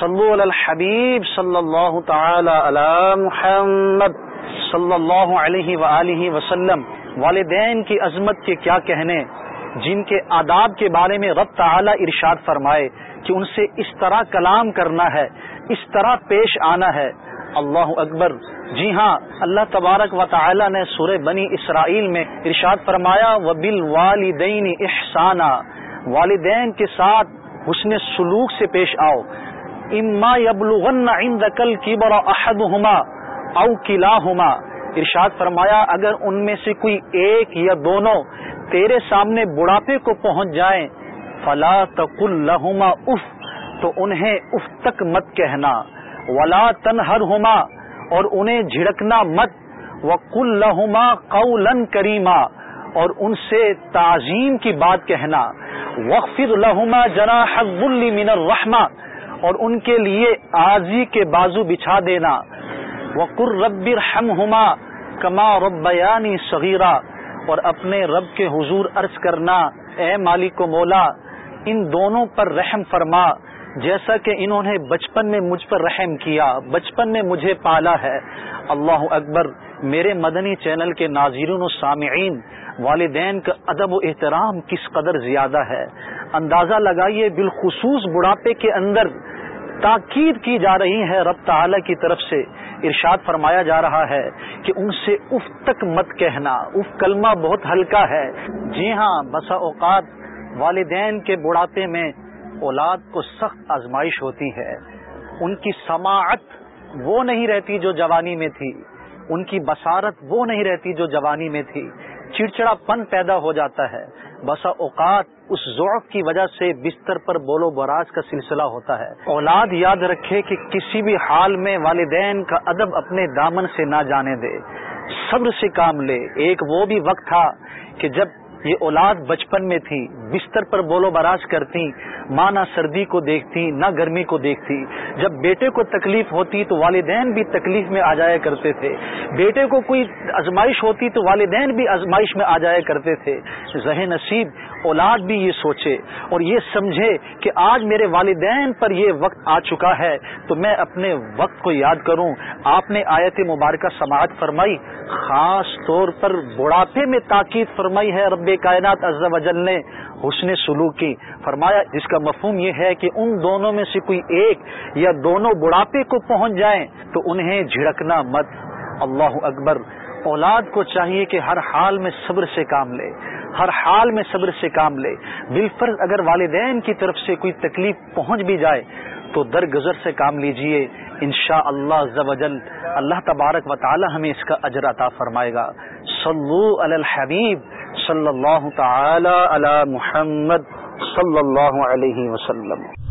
صلو علی الحبیب صلی اللہ تعالی علی محمد صلی اللہ علیہ وآلہ وسلم، والدین کی عظمت کے کیا کہنے، جن کے آداب کے بارے میں رب تعالی ارشاد فرمائے کہ ان سے اس طرح کلام کرنا ہے، اس طرح پیش آنا ہے۔ اللہ اکبر۔ جی ہاں اللہ تبارک و تعالی نے سورہ بنی اسرائیل میں ارشاد فرمایا و بال والدین احسانہ والدین کے ساتھ حسن سلوک سے پیش آؤ۔ اما یبلغن عندک الکبر احدهما او کلاهما ارشاد فرمایا، اگر ان میں سے کوئی ایک یا دونوں تیرے سامنے بڑھاپے کو پہنچ جائیں، فلا تقل لهما اف، تو انہیں اف تک مت کہنا۔ ولا تنہرهما، اور انہیں جھڑکنا مت۔ وقل لهما قولا کریما، اور ان سے تعظیم کی بات کہنا۔ وقف لہما جنا حق من الرحمہ اور ان کے لیے آزی کے بازو بچھا دینا۔ وقر رب ہم ہما کما ربیانی صغیرہ اور اپنے رب کے حضور عرض کرنا، اے مالک و مولا، ان دونوں پر رحم فرما۔ جیسا کہ انہوں نے بچپن میں مجھ پر رحم کیا، بچپن میں مجھے پالا ہے۔ اللہ اکبر، میرے مدنی چینل کے ناظرین و سامعین والدین کا ادب و احترام کس قدر زیادہ ہے؟ اندازہ لگائیے بالخصوص بڑھاپے کے اندر تاکید کی جا رہی ہے رب تعالی کی طرف سے۔ ارشاد فرمایا جا رہا ہے کہ ان سے اف تک مت کہنا۔ اف کلمہ بہت ہلکا ہے۔ جی ہاں بسا اوقات والدین کے بڑھاپے میں اولاد کو سخت آزمائش ہوتی ہے۔ ان کی سماعت وہ نہیں رہتی جو جوانی میں تھی۔ ان کی بصارت وہ نہیں رہتی جو جوانی میں تھی۔ چڑچڑا پن پیدا ہو جاتا ہے۔ بسا اوقات اس ذوق کی وجہ سے بستر پر بولو براز کا سلسلہ ہوتا ہے۔ اولاد یاد رکھے کہ کسی بھی حال میں والدین کا ادب اپنے دامن سے نہ جانے دے۔ صبر سے کام لے۔ ایک وہ بھی وقت تھا کہ جب یہ اولاد بچپن میں تھی، بستر پر بولو براز کرتی، ماں نہ سردی کو دیکھتی، نہ گرمی کو دیکھتی۔ جب بیٹے کو تکلیف ہوتی تو والدین بھی تکلیف میں آ جایا کرتے تھے۔ بیٹے کو کوئی آزمائش ہوتی تو والدین بھی آزمائش میں آ جایا کرتے تھے۔ ذہ نصیب، اولاد بھی یہ سوچے اور یہ سمجھے کہ آج میرے والدین پر یہ وقت آ چکا ہے۔ تو میں اپنے وقت کو یاد کروں۔ آپ نے آیت مبارکہ سماعت فرمائی۔ خاص طور پر بڑھاپے میں تاکید فرمائی ہے رب کائنات عز و جل نے حسن سلوک کی فرمایا جس کا مفہوم یہ ہے کہ ان دونوں میں سے کوئی ایک یا دونوں بڑھاپے کو پہنچ جائیں تو انہیں جھڑکنا مت۔ اللہ اکبر۔ اولاد کو چاہیے کہ ہر حال میں صبر سے کام لے، ہر حال میں صبر سے کام لے۔ بالفرض اگر والدین کی طرف سے کوئی تکلیف پہنچ بھی جائے تو درگزر سے کام لیجیے۔ انشاء اللہ اللہ تبارک و تعالی ہمیں اس کا اجر عطا فرمائے گا۔ صلو علی الحبیب صلی اللہ تعالی علی محمد صلی اللہ علیہ وسلم۔